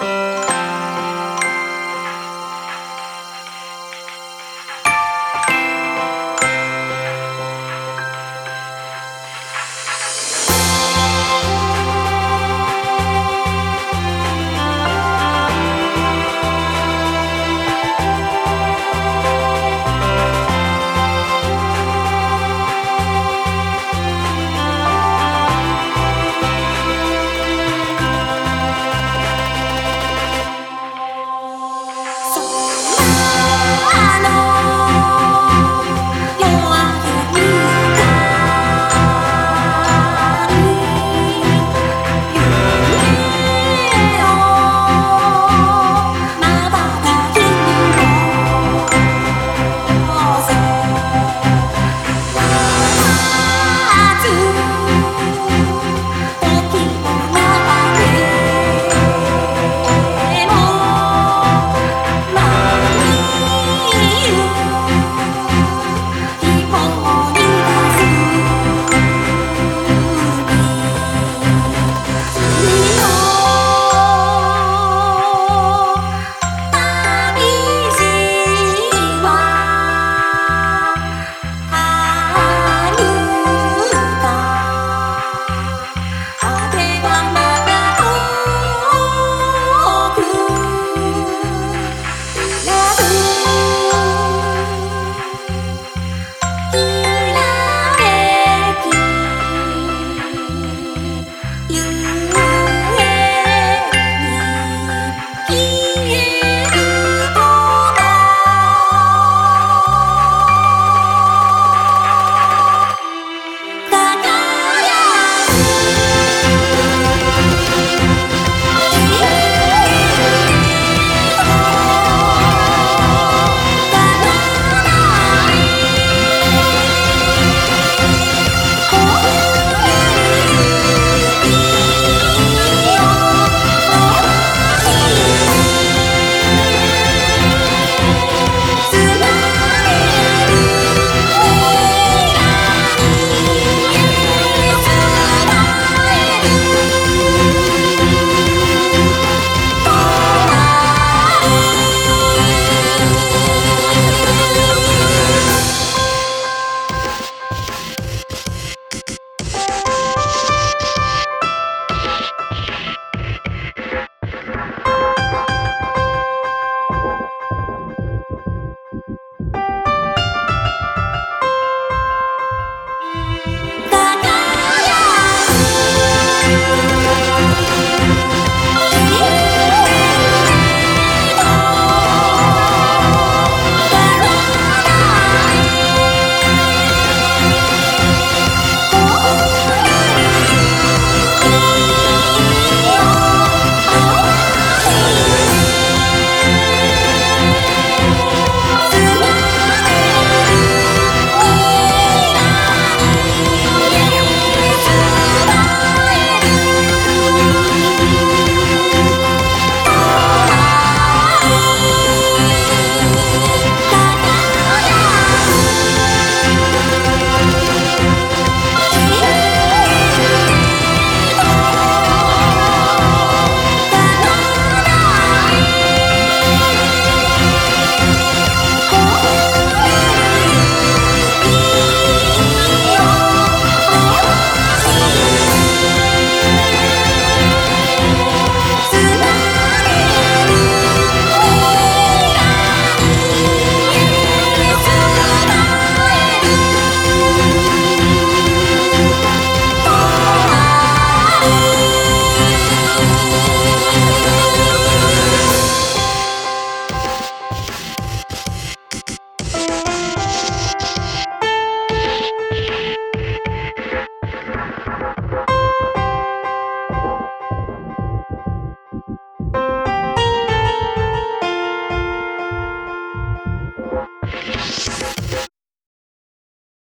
Bye.